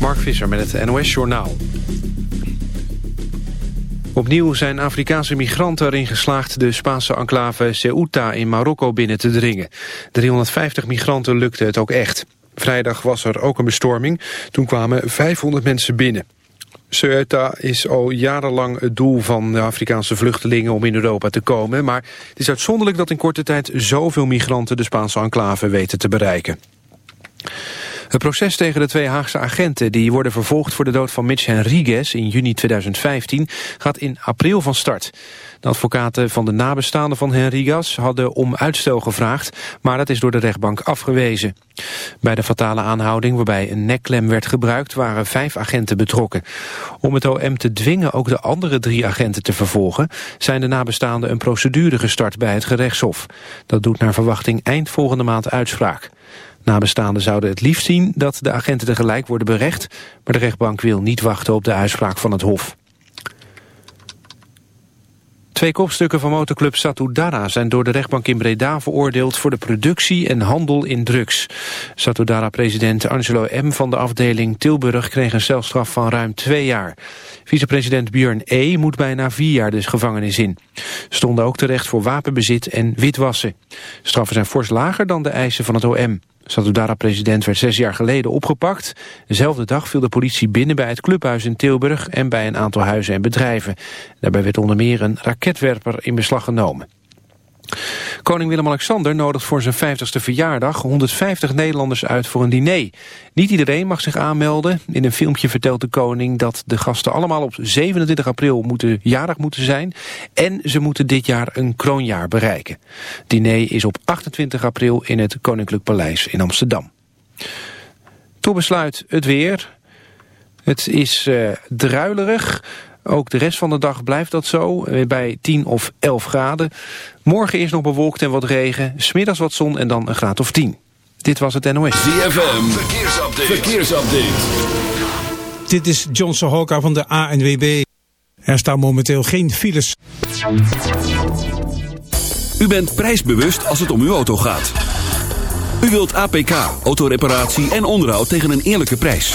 Mark Visser met het NOS Journaal. Opnieuw zijn Afrikaanse migranten erin geslaagd de Spaanse enclave Ceuta in Marokko binnen te dringen. 350 migranten lukte het ook echt. Vrijdag was er ook een bestorming. Toen kwamen 500 mensen binnen. Ceuta is al jarenlang het doel van de Afrikaanse vluchtelingen om in Europa te komen. Maar het is uitzonderlijk dat in korte tijd zoveel migranten de Spaanse enclave weten te bereiken. Het proces tegen de twee Haagse agenten die worden vervolgd voor de dood van Mitch Henriguez in juni 2015 gaat in april van start. De advocaten van de nabestaanden van Henriguez hadden om uitstel gevraagd, maar dat is door de rechtbank afgewezen. Bij de fatale aanhouding waarbij een nekklem werd gebruikt waren vijf agenten betrokken. Om het OM te dwingen ook de andere drie agenten te vervolgen zijn de nabestaanden een procedure gestart bij het gerechtshof. Dat doet naar verwachting eind volgende maand uitspraak. Nabestaanden zouden het liefst zien dat de agenten tegelijk worden berecht, maar de rechtbank wil niet wachten op de uitspraak van het Hof. Twee kopstukken van motorclub Satudara zijn door de rechtbank in Breda veroordeeld voor de productie en handel in drugs. Satudara-president Angelo M. van de afdeling Tilburg kreeg een celstraf van ruim twee jaar. Vicepresident Björn E. moet bijna vier jaar de gevangenis in. Stonden ook terecht voor wapenbezit en witwassen. Straffen zijn fors lager dan de eisen van het OM. Satudara-president werd zes jaar geleden opgepakt. Dezelfde dag viel de politie binnen bij het clubhuis in Tilburg... en bij een aantal huizen en bedrijven. Daarbij werd onder meer een raketwerper in beslag genomen. Koning Willem-Alexander nodigt voor zijn 50ste verjaardag 150 Nederlanders uit voor een diner. Niet iedereen mag zich aanmelden. In een filmpje vertelt de koning dat de gasten allemaal op 27 april moeten, jarig moeten zijn. En ze moeten dit jaar een kroonjaar bereiken. Diner is op 28 april in het Koninklijk Paleis in Amsterdam. Tot besluit het weer. Het is uh, druilerig. Ook de rest van de dag blijft dat zo, eh, bij 10 of 11 graden. Morgen is nog bewolkt en wat regen, smiddags wat zon en dan een graad of 10. Dit was het NOS. ZFM, verkeersupdate. verkeersupdate. Dit is John Sohoka van de ANWB. Er staan momenteel geen files. U bent prijsbewust als het om uw auto gaat. U wilt APK, autoreparatie en onderhoud tegen een eerlijke prijs.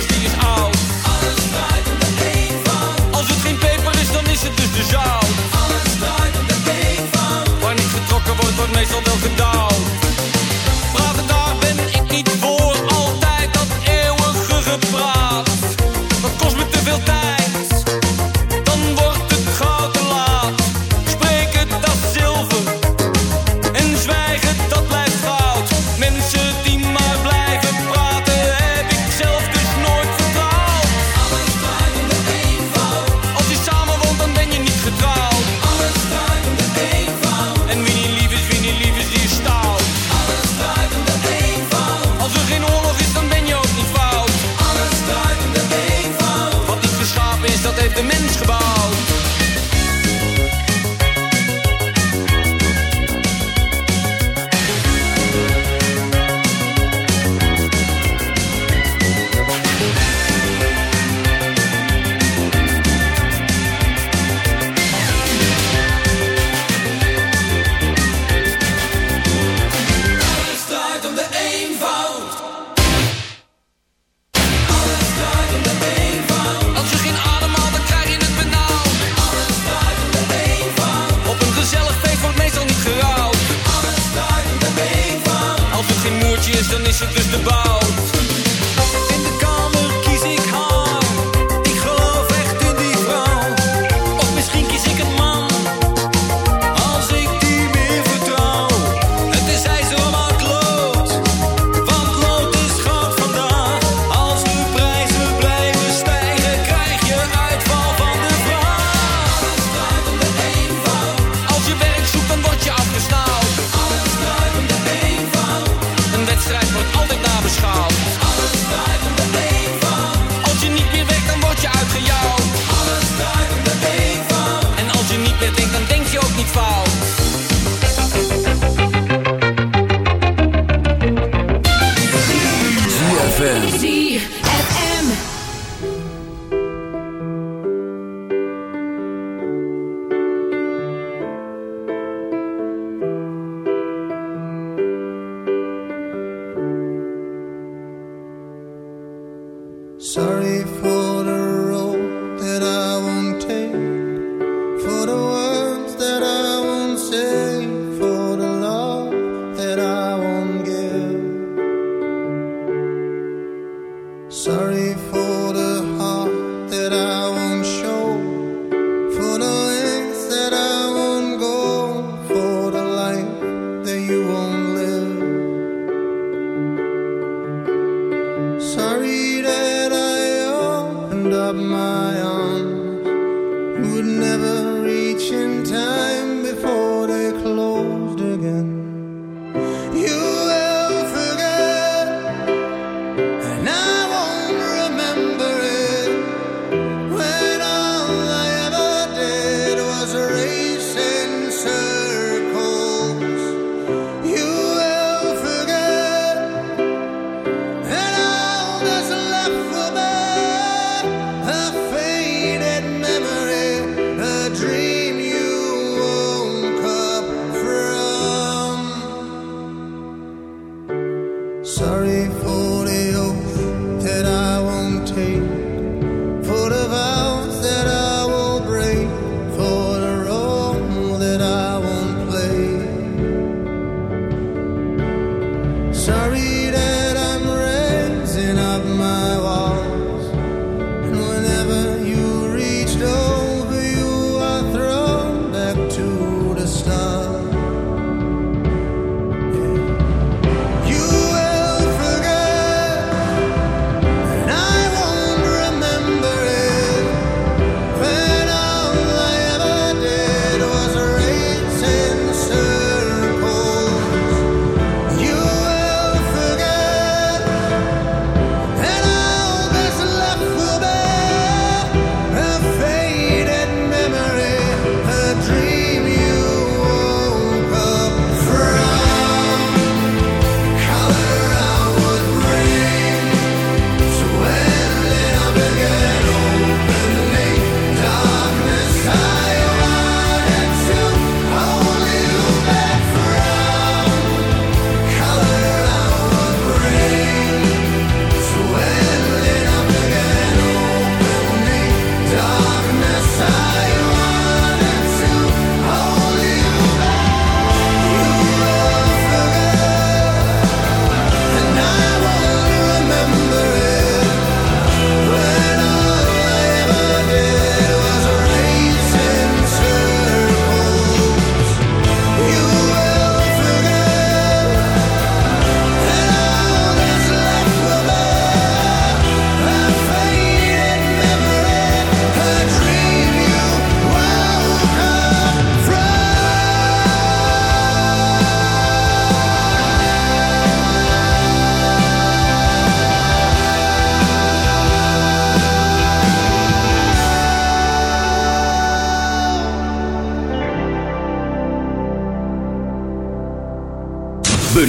Cause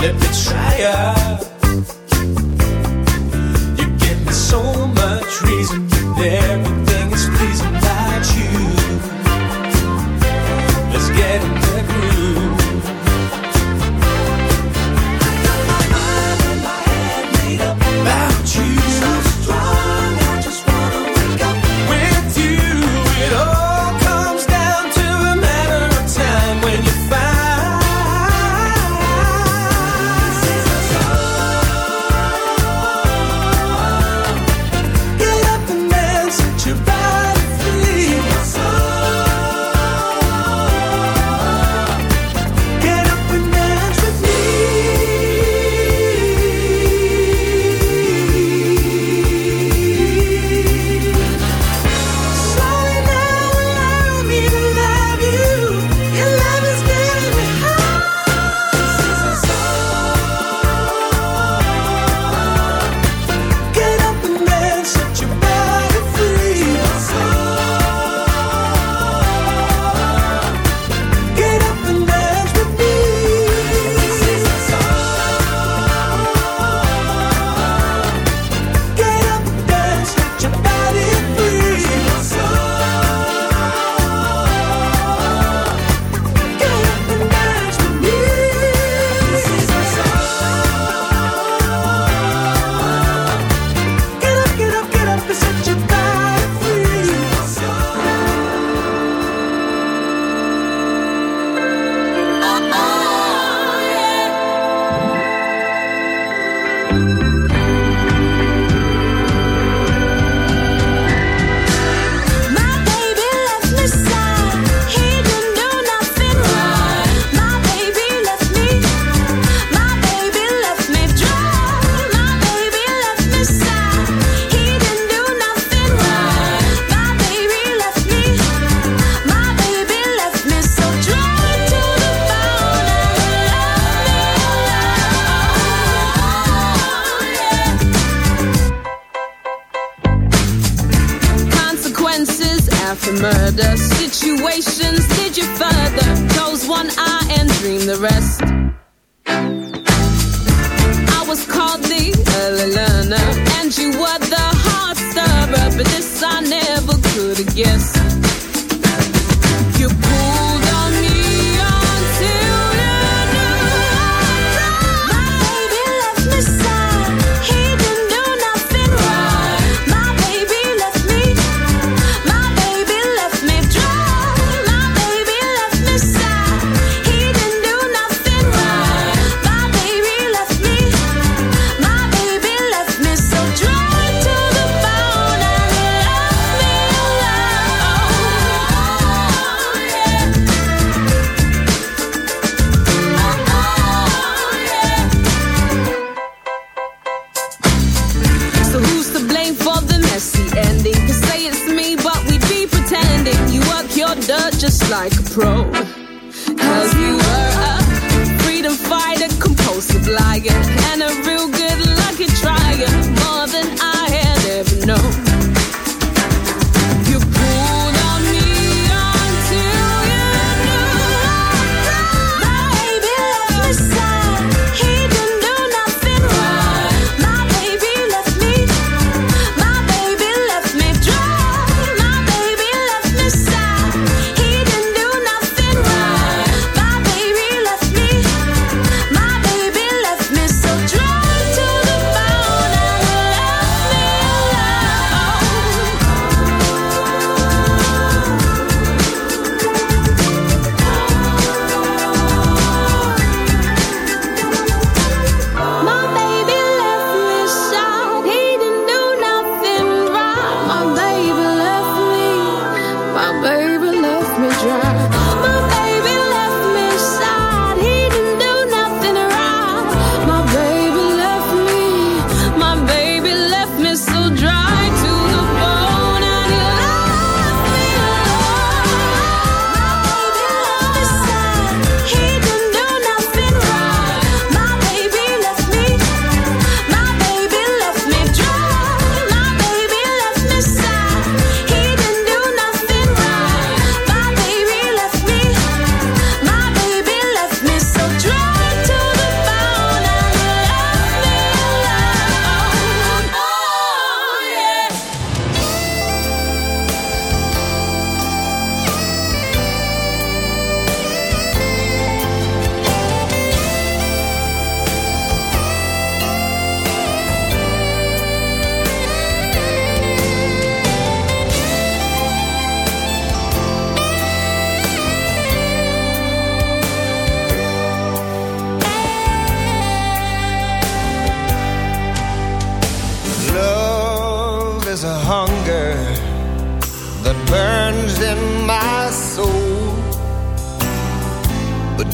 slippage.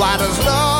Why does love.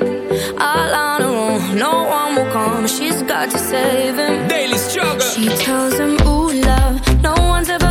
all on her own. No one will come, she's got to save him. Daily struggle. She tells him, Ooh, love, no one's ever.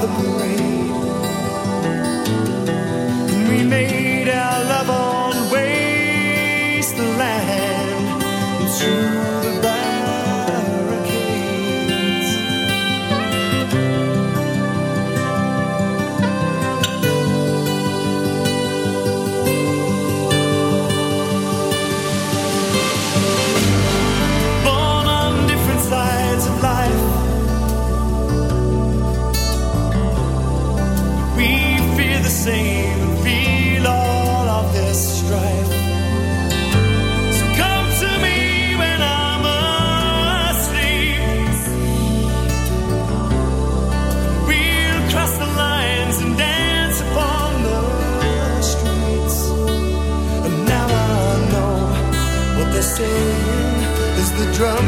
of the parade. drum.